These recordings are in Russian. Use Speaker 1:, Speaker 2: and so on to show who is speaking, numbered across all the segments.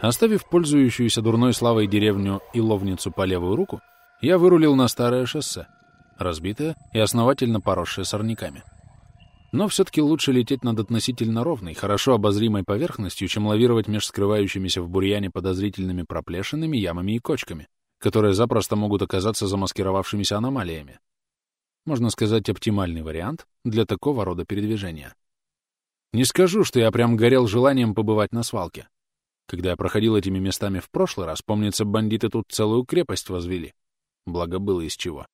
Speaker 1: Оставив пользующуюся дурной славой деревню и ловницу по левую руку, я вырулил на старое шоссе, разбитое и основательно поросшее сорняками. Но все-таки лучше лететь над относительно ровной, хорошо обозримой поверхностью, чем лавировать меж скрывающимися в бурьяне подозрительными проплешинами, ямами и кочками, которые запросто могут оказаться замаскировавшимися аномалиями. Можно сказать, оптимальный вариант для такого рода передвижения. Не скажу, что я прям горел желанием побывать на свалке. Когда я проходил этими местами в прошлый раз, помнится, бандиты тут целую крепость возвели. Благо было из чего.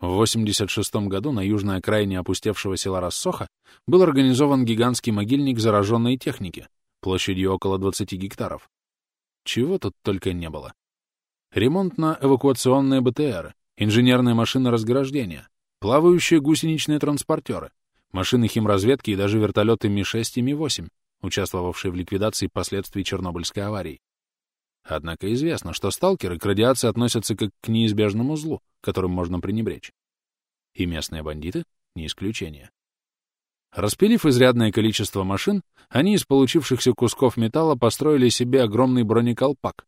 Speaker 1: В 86 году на южной окраине опустевшего села Рассоха был организован гигантский могильник зараженной техники, площадью около 20 гектаров. Чего тут только не было. Ремонтно-эвакуационные БТРы, инженерные машины разграждения, плавающие гусеничные транспортеры, машины химразведки и даже вертолеты Ми-6 и Ми-8, участвовавшие в ликвидации последствий Чернобыльской аварии. Однако известно, что сталкеры к радиации относятся как к неизбежному злу, которым можно пренебречь. И местные бандиты — не исключение. Распилив изрядное количество машин, они из получившихся кусков металла построили себе огромный бронеколпак,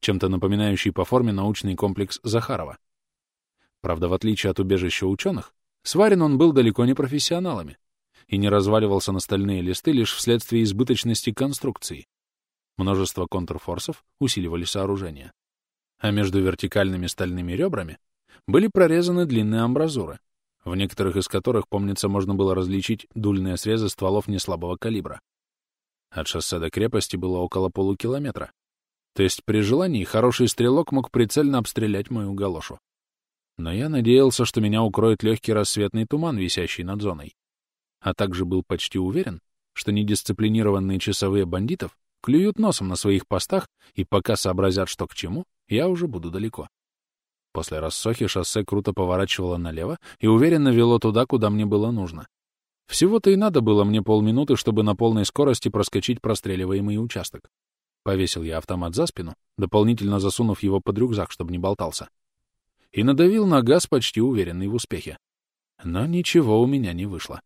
Speaker 1: чем-то напоминающий по форме научный комплекс Захарова. Правда, в отличие от убежища ученых, сварен он был далеко не профессионалами и не разваливался на стальные листы лишь вследствие избыточности конструкции. Множество контрфорсов усиливали сооружение. А между вертикальными стальными ребрами были прорезаны длинные амбразуры, в некоторых из которых, помнится, можно было различить дульные срезы стволов неслабого калибра. От шоссе до крепости было около полукилометра. То есть при желании хороший стрелок мог прицельно обстрелять мою галошу. Но я надеялся, что меня укроет легкий рассветный туман, висящий над зоной. А также был почти уверен, что недисциплинированные часовые бандитов клюют носом на своих постах, и пока сообразят, что к чему, я уже буду далеко. После рассохи шоссе круто поворачивало налево и уверенно вело туда, куда мне было нужно. Всего-то и надо было мне полминуты, чтобы на полной скорости проскочить простреливаемый участок. Повесил я автомат за спину, дополнительно засунув его под рюкзак, чтобы не болтался. И надавил на газ, почти уверенный в успехе. Но ничего у меня не вышло.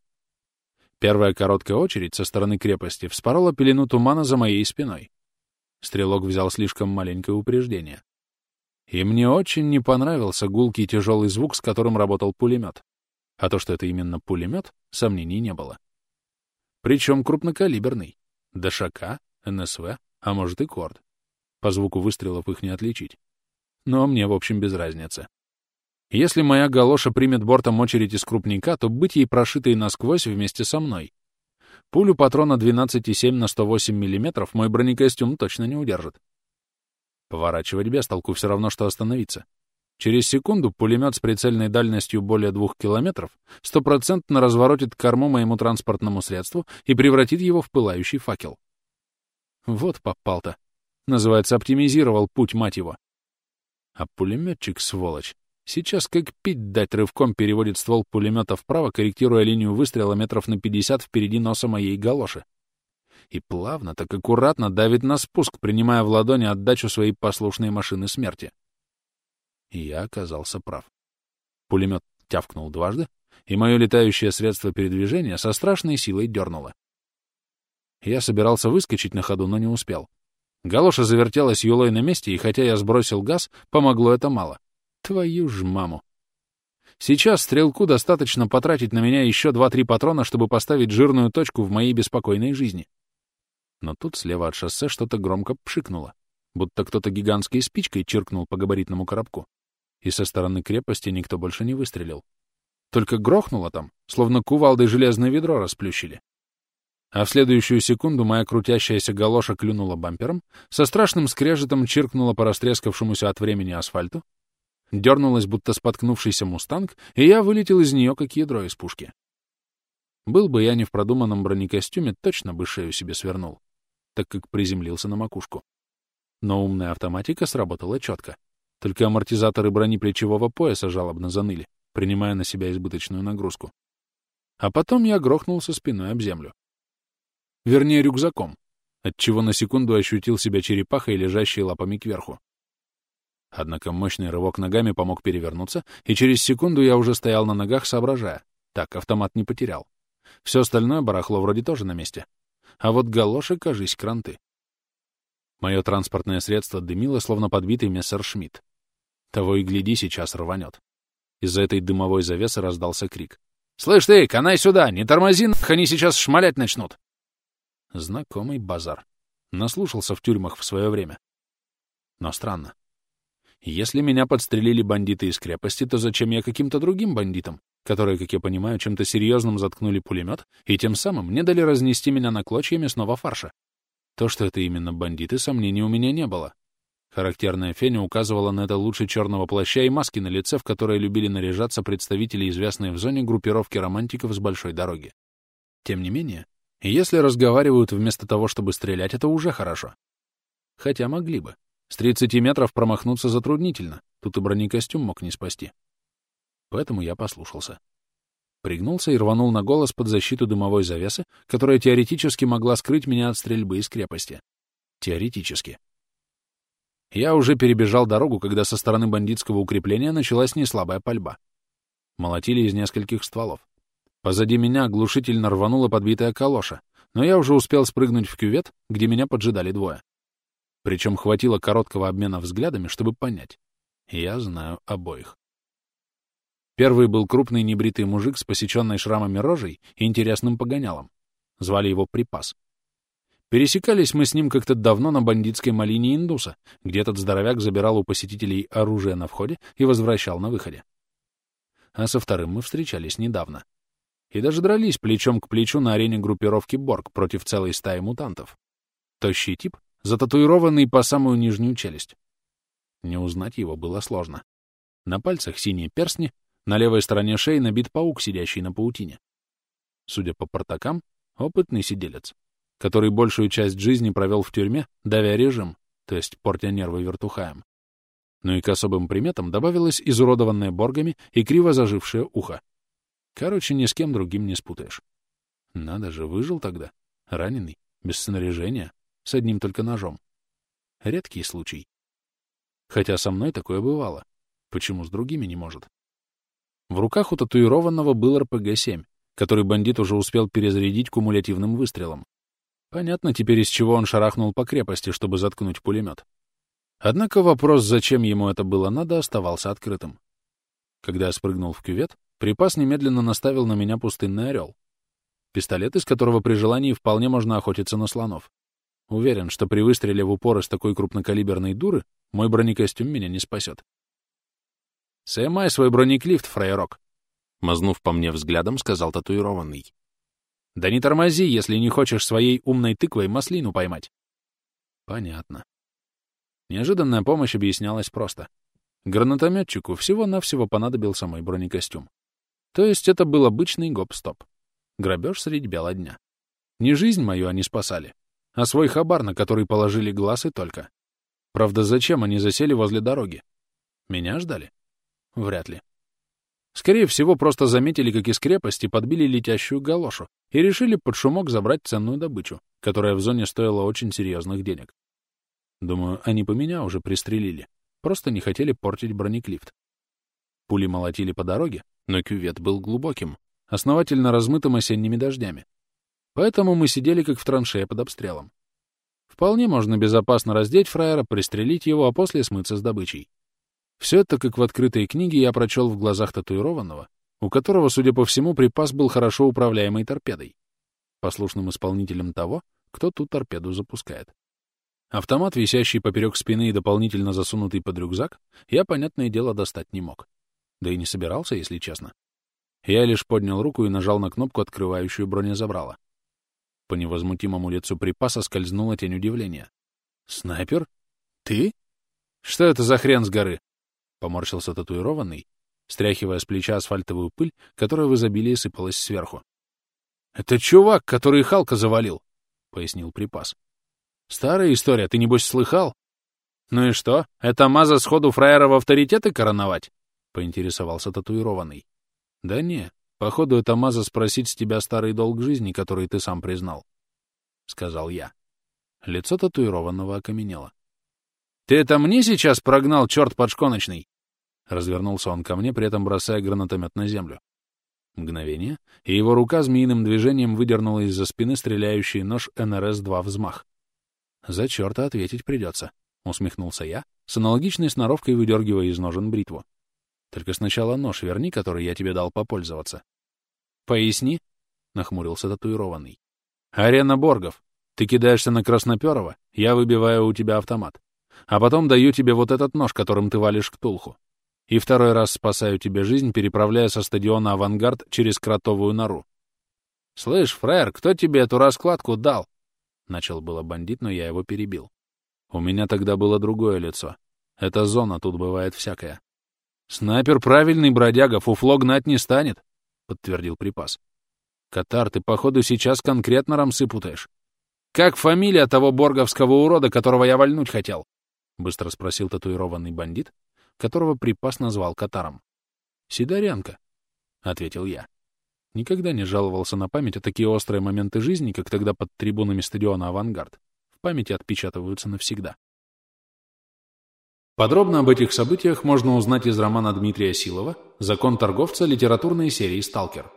Speaker 1: Первая короткая очередь со стороны крепости вспорола пелену тумана за моей спиной. Стрелок взял слишком маленькое упреждение. И мне очень не понравился гулкий тяжелый звук, с которым работал пулемет. А то, что это именно пулемет, сомнений не было. Причем крупнокалиберный. ДШК, НСВ, а может и Корд. По звуку выстрелов их не отличить. Но мне, в общем, без разницы. Если моя галоша примет бортом очередь из крупника, то быть ей прошитой насквозь вместе со мной. Пулю патрона 12,7 на 108 мм мой бронекостюм точно не удержит. Поворачивать без толку все равно, что остановиться. Через секунду пулемет с прицельной дальностью более двух километров стопроцентно разворотит корму моему транспортному средству и превратит его в пылающий факел. Вот попал-то. Называется, оптимизировал путь, мать его. А пулеметчик, сволочь, Сейчас как пить дать рывком переводит ствол пулемета вправо, корректируя линию выстрела метров на 50 впереди носа моей галоши. И плавно, так аккуратно давит на спуск, принимая в ладони отдачу своей послушной машины смерти. И я оказался прав. Пулемет тявкнул дважды, и мое летающее средство передвижения со страшной силой дернуло. Я собирался выскочить на ходу, но не успел. Галоша завертелась юлой на месте, и хотя я сбросил газ, помогло это мало. Твою ж маму. Сейчас стрелку достаточно потратить на меня еще два-три патрона, чтобы поставить жирную точку в моей беспокойной жизни. Но тут слева от шоссе что-то громко пшикнуло, будто кто-то гигантской спичкой чиркнул по габаритному коробку. И со стороны крепости никто больше не выстрелил. Только грохнуло там, словно кувалдой железное ведро расплющили. А в следующую секунду моя крутящаяся галоша клюнула бампером, со страшным скрежетом чиркнула по растрескавшемуся от времени асфальту, Дернулась, будто споткнувшийся мустанг, и я вылетел из нее, как ядро из пушки. Был бы я не в продуманном бронекостюме, точно бы шею себе свернул, так как приземлился на макушку. Но умная автоматика сработала четко. Только амортизаторы бронеплечевого пояса жалобно заныли, принимая на себя избыточную нагрузку. А потом я грохнулся спиной об землю. Вернее, рюкзаком, отчего на секунду ощутил себя черепахой, лежащей лапами кверху. Однако мощный рывок ногами помог перевернуться, и через секунду я уже стоял на ногах, соображая. Так, автомат не потерял. Все остальное барахло вроде тоже на месте. А вот галоши, кажись, кранты. Мое транспортное средство дымило, словно подбитый мессершмитт. Того и гляди, сейчас рванет. Из-за этой дымовой завесы раздался крик. «Слышь ты, канай сюда! Не тормози, нах, они сейчас шмалять начнут!» Знакомый базар. Наслушался в тюрьмах в свое время. Но странно. Если меня подстрелили бандиты из крепости, то зачем я каким-то другим бандитам, которые, как я понимаю, чем-то серьезным заткнули пулемет и тем самым не дали разнести меня на клочья мясного фарша? То, что это именно бандиты, сомнений у меня не было. Характерная феня указывала на это лучше черного плаща и маски на лице, в которые любили наряжаться представители известной в зоне группировки романтиков с большой дороги. Тем не менее, если разговаривают вместо того, чтобы стрелять, это уже хорошо. Хотя могли бы. С 30 метров промахнуться затруднительно, тут и бронекостюм мог не спасти. Поэтому я послушался. Пригнулся и рванул на голос под защиту дымовой завесы, которая теоретически могла скрыть меня от стрельбы из крепости. Теоретически. Я уже перебежал дорогу, когда со стороны бандитского укрепления началась неслабая пальба. Молотили из нескольких стволов. Позади меня оглушительно рванула подбитая калоша, но я уже успел спрыгнуть в кювет, где меня поджидали двое. Причем хватило короткого обмена взглядами, чтобы понять. Я знаю обоих. Первый был крупный небритый мужик с посеченной шрамами рожей и интересным погонялом. Звали его Припас. Пересекались мы с ним как-то давно на бандитской малине Индуса, где этот здоровяк забирал у посетителей оружие на входе и возвращал на выходе. А со вторым мы встречались недавно. И даже дрались плечом к плечу на арене группировки Борг против целой стаи мутантов. Тощий тип, зататуированный по самую нижнюю челюсть. Не узнать его было сложно. На пальцах синие перстни, на левой стороне шеи набит паук, сидящий на паутине. Судя по портакам, опытный сиделец, который большую часть жизни провел в тюрьме, давя режим, то есть портя нервы вертухаем. Ну и к особым приметам добавилось изуродованное боргами и криво зажившее ухо. Короче, ни с кем другим не спутаешь. Надо же, выжил тогда. Раненый, без снаряжения, с одним только ножом. Редкий случай. Хотя со мной такое бывало. Почему с другими не может? В руках у татуированного был РПГ-7, который бандит уже успел перезарядить кумулятивным выстрелом. Понятно теперь, из чего он шарахнул по крепости, чтобы заткнуть пулемет. Однако вопрос, зачем ему это было надо, оставался открытым. Когда я спрыгнул в кювет, припас немедленно наставил на меня пустынный орел. Пистолет, из которого при желании вполне можно охотиться на слонов. Уверен, что при выстреле в упор из такой крупнокалиберной дуры мой бронекостюм меня не спасет. «Сэмай свой бронеклифт, фраерок!» Мазнув по мне взглядом, сказал татуированный. «Да не тормози, если не хочешь своей умной тыквой маслину поймать!» Понятно. Неожиданная помощь объяснялась просто. Гранатометчику всего-навсего понадобился мой бронекостюм. То есть это был обычный гоп-стоп. Грабеж средь бела дня. Не жизнь мою они спасали, а свой хабар, на который положили глаз и только. Правда, зачем они засели возле дороги? Меня ждали? Вряд ли. Скорее всего, просто заметили, как из крепости подбили летящую галошу и решили под шумок забрать ценную добычу, которая в зоне стоила очень серьезных денег. Думаю, они по меня уже пристрелили, просто не хотели портить бронеклифт. Пули молотили по дороге, но кювет был глубоким, основательно размытым осенними дождями. Поэтому мы сидели как в траншее под обстрелом. Вполне можно безопасно раздеть фраера, пристрелить его, а после смыться с добычей. Все это, как в открытой книге, я прочел в глазах татуированного, у которого, судя по всему, припас был хорошо управляемой торпедой, послушным исполнителем того, кто ту торпеду запускает. Автомат, висящий поперек спины и дополнительно засунутый под рюкзак, я, понятное дело, достать не мог. Да и не собирался, если честно. Я лишь поднял руку и нажал на кнопку, открывающую бронезабрало. По невозмутимому лицу припаса скользнула тень удивления. «Снайпер? Ты? Что это за хрен с горы?» Поморщился татуированный, стряхивая с плеча асфальтовую пыль, которая в изобилии сыпалась сверху. «Это чувак, который Халка завалил», — пояснил припас. «Старая история, ты, небось, слыхал?» «Ну и что, это Маза сходу фраера в авторитеты короновать?» — поинтересовался татуированный. «Да не, походу, это Маза спросить с тебя старый долг жизни, который ты сам признал», — сказал я. Лицо татуированного окаменело. «Ты это мне сейчас прогнал, черт подшконочный?» Развернулся он ко мне, при этом бросая гранатомет на землю. Мгновение, и его рука змеиным движением выдернула из-за спины стреляющий нож НРС-2 взмах. За черта ответить придется, усмехнулся я, с аналогичной сноровкой выдергивая из ножен бритву. Только сначала нож верни, который я тебе дал попользоваться. Поясни, нахмурился татуированный. Арена Боргов. Ты кидаешься на Красноперова, я выбиваю у тебя автомат. А потом даю тебе вот этот нож, которым ты валишь Тулху. И второй раз спасаю тебе жизнь, переправляя со стадиона «Авангард» через кротовую нору. «Слышь, фраер, кто тебе эту раскладку дал?» Начал было бандит, но я его перебил. У меня тогда было другое лицо. Это зона, тут бывает всякое. «Снайпер правильный, бродяга, фуфло гнать не станет», — подтвердил припас. «Катар, ты, походу, сейчас конкретно рамсы путаешь. Как фамилия того борговского урода, которого я вальнуть хотел?» — быстро спросил татуированный бандит, которого припас назвал Катаром. «Сидоренко», — ответил я. Никогда не жаловался на память, а такие острые моменты жизни, как тогда под трибунами стадиона «Авангард», в памяти отпечатываются навсегда. Подробно об этих событиях можно узнать из романа Дмитрия Силова «Закон торговца» литературной серии «Сталкер».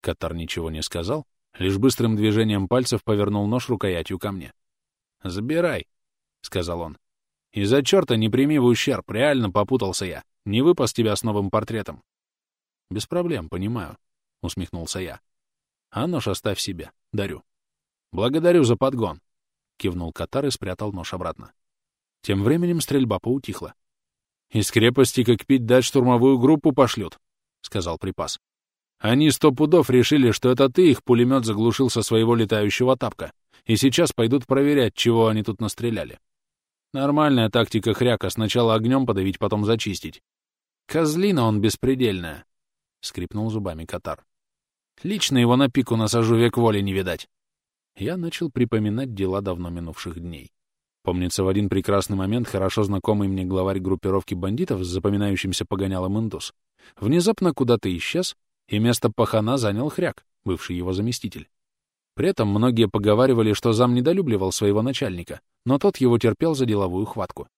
Speaker 1: Катар ничего не сказал, лишь быстрым движением пальцев повернул нож рукоятью ко мне. «Забирай», — сказал он. «Из-за черта не прими в ущерб, реально попутался я. Не выпас тебя с новым портретом». «Без проблем, понимаю», — усмехнулся я. «А нож оставь себе, дарю». «Благодарю за подгон», — кивнул Катар и спрятал нож обратно. Тем временем стрельба поутихла. «Из крепости, как пить дать, штурмовую группу пошлют», — сказал припас. «Они сто пудов решили, что это ты их пулемет заглушил со своего летающего тапка, и сейчас пойдут проверять, чего они тут настреляли. Нормальная тактика хряка — сначала огнем подавить, потом зачистить. Козлина он беспредельная», — скрипнул зубами Катар. «Лично его на пику насажу, век воли не видать». Я начал припоминать дела давно минувших дней. Помнится, в один прекрасный момент хорошо знакомый мне главарь группировки бандитов с запоминающимся погонялом индус внезапно куда-то исчез, и место пахана занял хряк, бывший его заместитель. При этом многие поговаривали, что зам недолюбливал своего начальника, но тот его терпел за деловую хватку.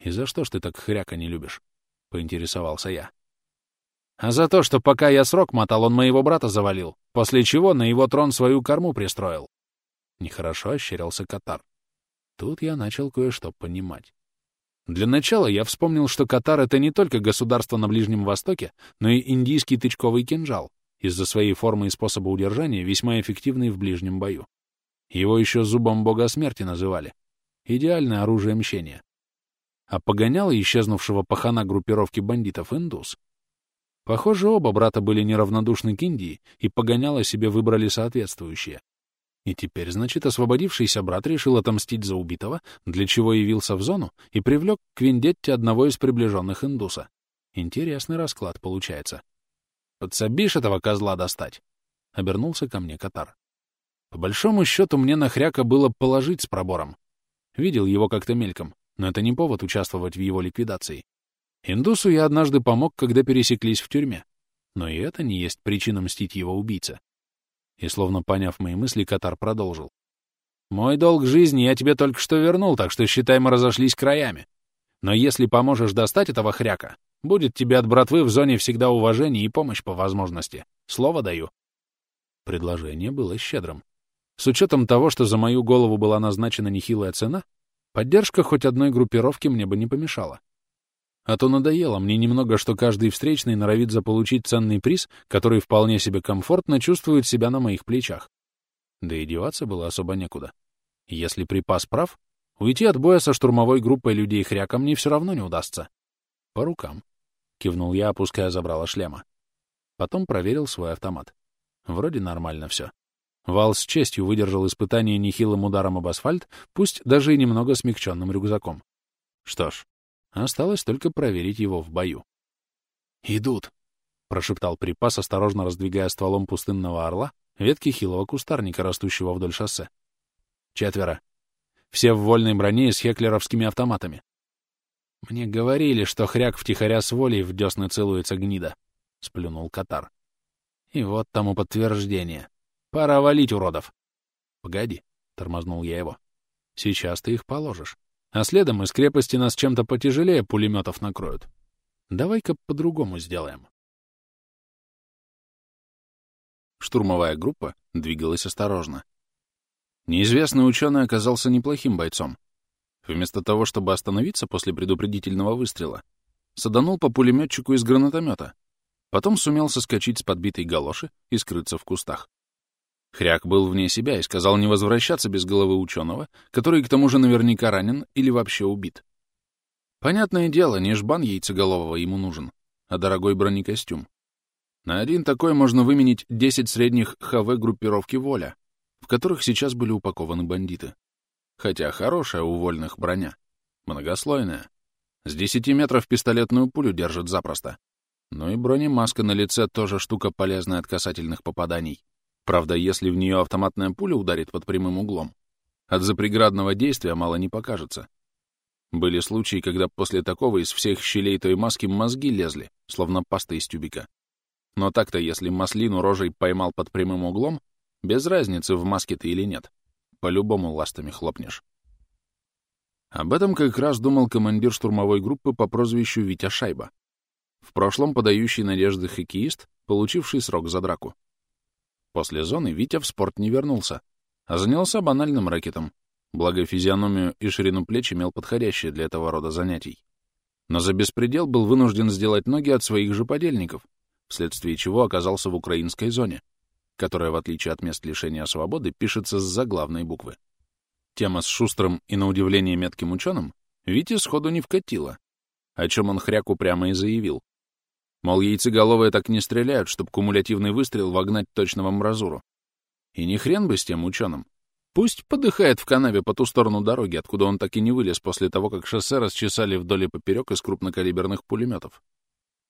Speaker 1: «И за что ж ты так хряка не любишь?» — поинтересовался я. «А за то, что пока я срок мотал, он моего брата завалил, после чего на его трон свою корму пристроил». Нехорошо ощерился Катар. Тут я начал кое-что понимать. Для начала я вспомнил, что Катар — это не только государство на Ближнем Востоке, но и индийский тычковый кинжал, из-за своей формы и способа удержания весьма эффективный в ближнем бою. Его еще зубом бога смерти называли. Идеальное оружие мщения. А погонял исчезнувшего пахана группировки бандитов индус. Похоже, оба брата были неравнодушны к Индии и погоняло себе выбрали соответствующее. И теперь, значит, освободившийся брат решил отомстить за убитого, для чего явился в зону и привлек к вендетте одного из приближенных индуса. Интересный расклад получается. «Подсобишь этого козла достать?» — обернулся ко мне Катар. По большому счету, мне на хряка было положить с пробором. Видел его как-то мельком, но это не повод участвовать в его ликвидации. Индусу я однажды помог, когда пересеклись в тюрьме. Но и это не есть причина мстить его убийце. И, словно поняв мои мысли, Катар продолжил. «Мой долг жизни я тебе только что вернул, так что, считай, мы разошлись краями. Но если поможешь достать этого хряка, будет тебе от братвы в зоне всегда уважение и помощь по возможности. Слово даю». Предложение было щедрым. С учетом того, что за мою голову была назначена нехилая цена, поддержка хоть одной группировки мне бы не помешала. А то надоело мне немного, что каждый встречный норовит заполучить ценный приз, который вполне себе комфортно чувствует себя на моих плечах. Да и деваться было особо некуда. Если припас прав, уйти от боя со штурмовой группой людей хряка мне все равно не удастся. По рукам. Кивнул я, опуская забрало шлема. Потом проверил свой автомат. Вроде нормально все. Вал с честью выдержал испытание нехилым ударом об асфальт, пусть даже и немного смягченным рюкзаком. Что ж, Осталось только проверить его в бою. «Идут!» — прошептал припас, осторожно раздвигая стволом пустынного орла ветки хилого кустарника, растущего вдоль шоссе. «Четверо. Все в вольной броне и с хеклеровскими автоматами. Мне говорили, что хряк втихаря с волей в десны целуется гнида», — сплюнул Катар. «И вот тому подтверждение. Пора валить, уродов!» «Погоди», — тормознул я его. «Сейчас ты их положишь а следом из крепости нас чем-то потяжелее пулеметов накроют. Давай-ка по-другому сделаем. Штурмовая группа двигалась осторожно. Неизвестный ученый оказался неплохим бойцом. Вместо того, чтобы остановиться после предупредительного выстрела, саданул по пулеметчику из гранатомета, потом сумел соскочить с подбитой галоши и скрыться в кустах. Хряк был вне себя и сказал не возвращаться без головы ученого, который к тому же наверняка ранен или вообще убит. Понятное дело, не жбан яйцеголового ему нужен, а дорогой бронекостюм. На один такой можно выменить 10 средних ХВ группировки «Воля», в которых сейчас были упакованы бандиты. Хотя хорошая у вольных броня, многослойная. С 10 метров пистолетную пулю держит запросто. Ну и бронемаска на лице тоже штука полезная от касательных попаданий. Правда, если в нее автоматная пуля ударит под прямым углом, от запреградного действия мало не покажется. Были случаи, когда после такого из всех щелей той маски мозги лезли, словно паста из тюбика. Но так-то, если маслину рожей поймал под прямым углом, без разницы, в маске ты или нет. По-любому ластами хлопнешь. Об этом как раз думал командир штурмовой группы по прозвищу Витя Шайба. В прошлом подающий надежды хоккеист, получивший срок за драку. После зоны Витя в спорт не вернулся, а занялся банальным рэкетом, благо физиономию и ширину плеч имел подходящие для этого рода занятий. Но за беспредел был вынужден сделать ноги от своих же подельников, вследствие чего оказался в украинской зоне, которая, в отличие от мест лишения свободы, пишется с заглавной буквы. Тема с шустрым и, на удивление, метким ученым Витя сходу не вкатила, о чем он хряку прямо и заявил. Мол, яйцеголовые так не стреляют, чтобы кумулятивный выстрел вогнать точно в амбразуру. И не хрен бы с тем ученым. Пусть подыхает в канаве по ту сторону дороги, откуда он так и не вылез после того, как шоссе расчесали вдоль и поперек из крупнокалиберных пулеметов.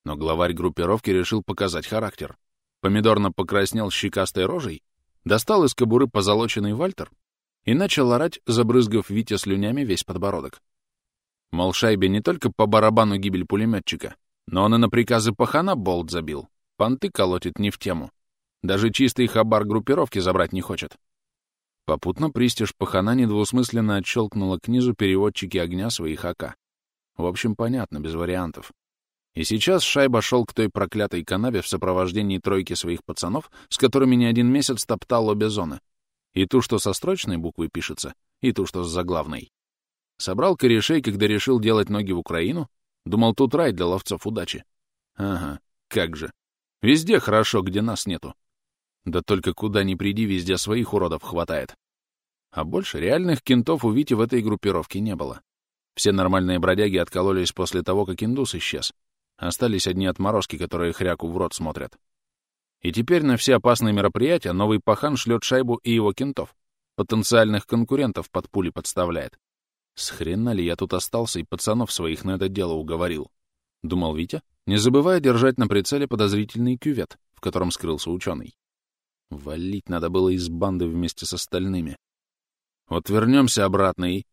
Speaker 1: Но главарь группировки решил показать характер. Помидорно покраснел щекастой рожей, достал из кобуры позолоченный вальтер и начал орать, забрызгав Витя слюнями весь подбородок. Мол, шайбе не только по барабану гибель пулеметчика, но он и на приказы пахана болт забил, понты колотит не в тему. Даже чистый хабар группировки забрать не хочет. Попутно пристиж пахана недвусмысленно отщелкнула к низу переводчики огня своих АК. В общем, понятно, без вариантов. И сейчас Шайба шел к той проклятой канаве в сопровождении тройки своих пацанов, с которыми не один месяц топтал обе зоны. И ту, что со строчной буквой пишется, и ту, что с заглавной. Собрал корешей, когда решил делать ноги в Украину? Думал, тут рай для ловцов удачи. Ага, как же. Везде хорошо, где нас нету. Да только куда ни приди, везде своих уродов хватает. А больше реальных кентов у Вити в этой группировке не было. Все нормальные бродяги откололись после того, как индус исчез. Остались одни отморозки, которые хряку в рот смотрят. И теперь на все опасные мероприятия новый пахан шлет шайбу и его кентов. Потенциальных конкурентов под пули подставляет. С хрена ли я тут остался и пацанов своих на это дело уговорил? Думал Витя, не забывая держать на прицеле подозрительный кювет, в котором скрылся ученый. Валить надо было из банды вместе с остальными. Вот вернемся обратно и...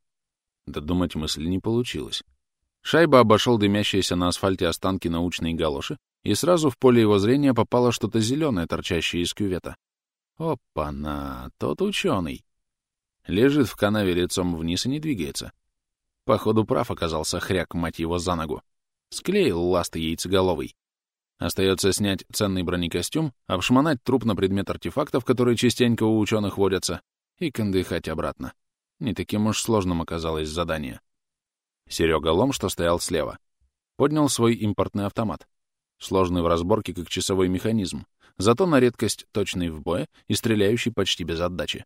Speaker 1: Додумать мысль не получилось. Шайба обошел дымящиеся на асфальте останки научной галоши, и сразу в поле его зрения попало что-то зеленое, торчащее из кювета. Опа-на, тот ученый. Лежит в канаве лицом вниз и не двигается. Походу, прав оказался хряк, мать его, за ногу. Склеил ласты яйцеголовый. Остается снять ценный бронекостюм, обшмонать труп на предмет артефактов, которые частенько у ученых водятся, и кондыхать обратно. Не таким уж сложным оказалось задание. Серега Лом, что стоял слева, поднял свой импортный автомат, сложный в разборке как часовой механизм, зато на редкость точный в бое и стреляющий почти без отдачи.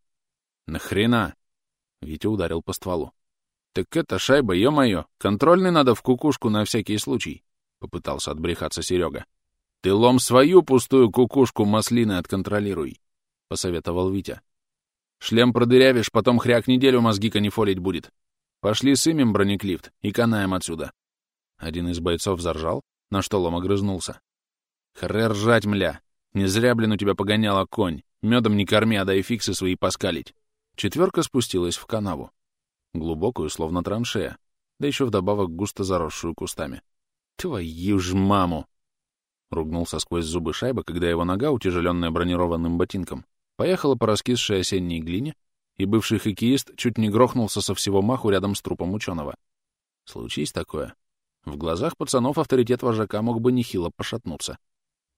Speaker 1: «Нахрена?» — Витя ударил по стволу. «Так это шайба, ё-моё, контрольный надо в кукушку на всякий случай», — попытался отбрехаться Серега. «Ты лом свою пустую кукушку маслины отконтролируй», — посоветовал Витя. «Шлем продырявишь, потом хряк неделю мозги канифолить будет. Пошли сымем бронеклифт и канаем отсюда. Один из бойцов заржал, на что Лом огрызнулся. Хре ржать, мля. Не зря, блин, у тебя погоняла конь. Медом не корми, а дай фиксы свои поскалить. Четверка спустилась в канаву. Глубокую, словно траншея, да еще вдобавок густо заросшую кустами. «Твою ж маму!» Ругнулся сквозь зубы шайба, когда его нога, утяжеленная бронированным ботинком, поехала по раскисшей осенней глине и бывший хоккеист чуть не грохнулся со всего маху рядом с трупом ученого. Случись такое. В глазах пацанов авторитет вожака мог бы нехило пошатнуться.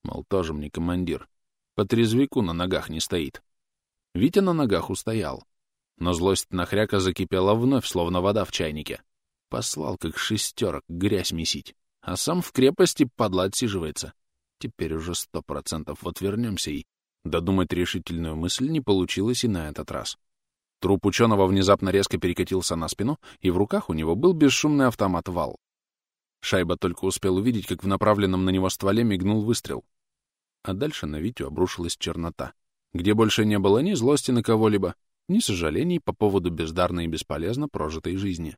Speaker 1: Мол, тоже мне командир. По трезвику на ногах не стоит. Витя на ногах устоял. Но злость на хряка закипела вновь, словно вода в чайнике. Послал, как шестерок, грязь месить. А сам в крепости падла отсиживается. Теперь уже сто процентов вот вернемся и... Додумать решительную мысль не получилось и на этот раз. Труп ученого внезапно резко перекатился на спину, и в руках у него был бесшумный автомат «Вал». Шайба только успел увидеть, как в направленном на него стволе мигнул выстрел. А дальше на Витю обрушилась чернота, где больше не было ни злости на кого-либо, ни сожалений по поводу бездарно и бесполезно прожитой жизни.